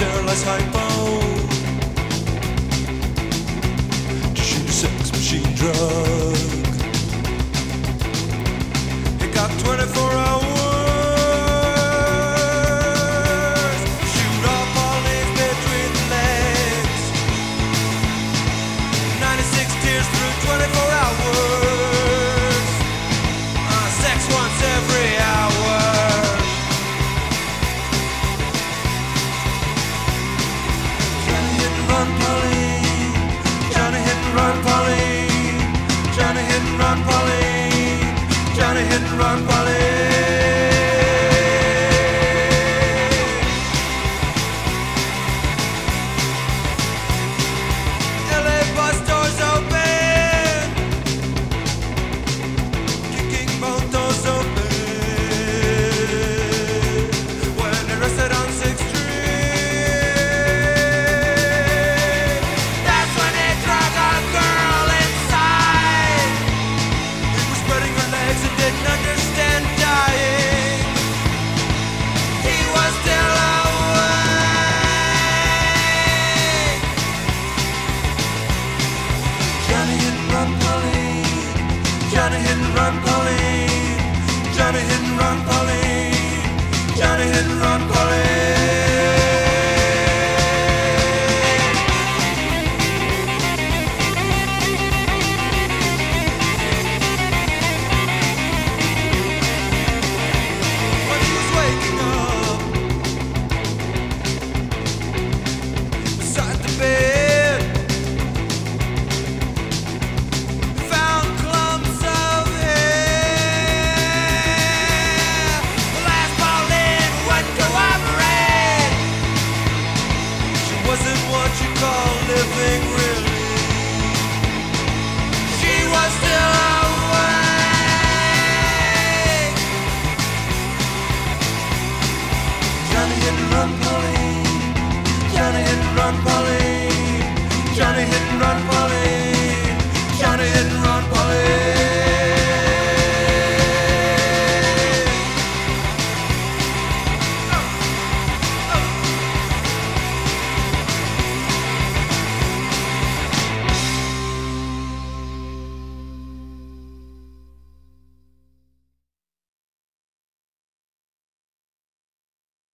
Sterilized hypo to shoot a sex machine drug. It got 24 hours. through 24 run, Paulene. Johnny hit and run, Paulene. Johnny hit and run, Paulene. Wasn't what you call living, really. She was still awake. Johnny hit and run, Paulene. Johnny hit and run, Paulene. Johnny hit and run, Paulene.